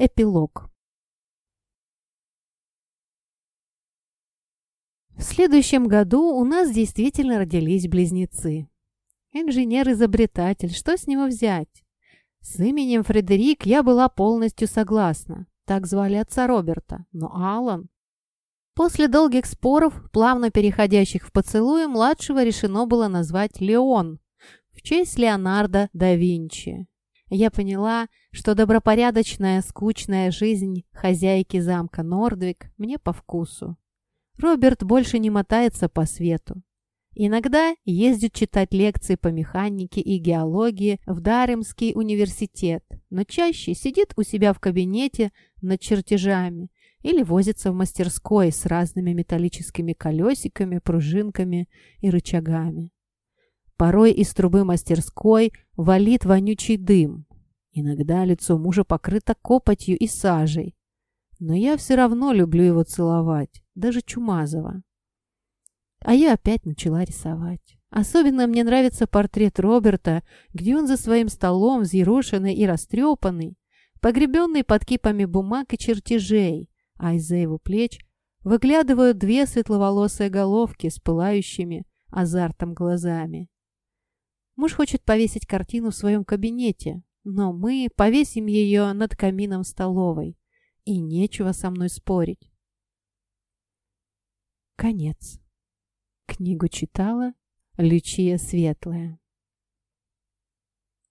Эпилог. В следующем году у нас действительно родились близнецы. Инженер-изобретатель, что с него взять? С именем Фредерик я была полностью согласна. Так звали отца Роберта. Но Алан... После долгих споров, плавно переходящих в поцелуи, младшего решено было назвать Леон, в честь Леонардо да Винчи. Я поняла, что добропорядочная, скучная жизнь хозяйки замка Нордвик мне по вкусу. Роберт больше не мотается по свету. Иногда ездит читать лекции по механике и геологии в Даремский университет, но чаще сидит у себя в кабинете над чертежами или возится в мастерской с разными металлическими колесиками, пружинками и рычагами. Порой из трубы мастерской валит вонючий дым. Иногда лицо мужа покрыто копотью и сажей. Но я все равно люблю его целовать, даже Чумазова. А я опять начала рисовать. Особенно мне нравится портрет Роберта, где он за своим столом, взъерошенный и растрепанный, погребенный под кипами бумаг и чертежей, а из-за его плеч выглядывают две светловолосые головки с пылающими азартом глазами. Муж хочет повесить картину в своем кабинете, но мы повесим ее над камином столовой, и нечего со мной спорить. Конец. Книгу читала Лючия Светлая.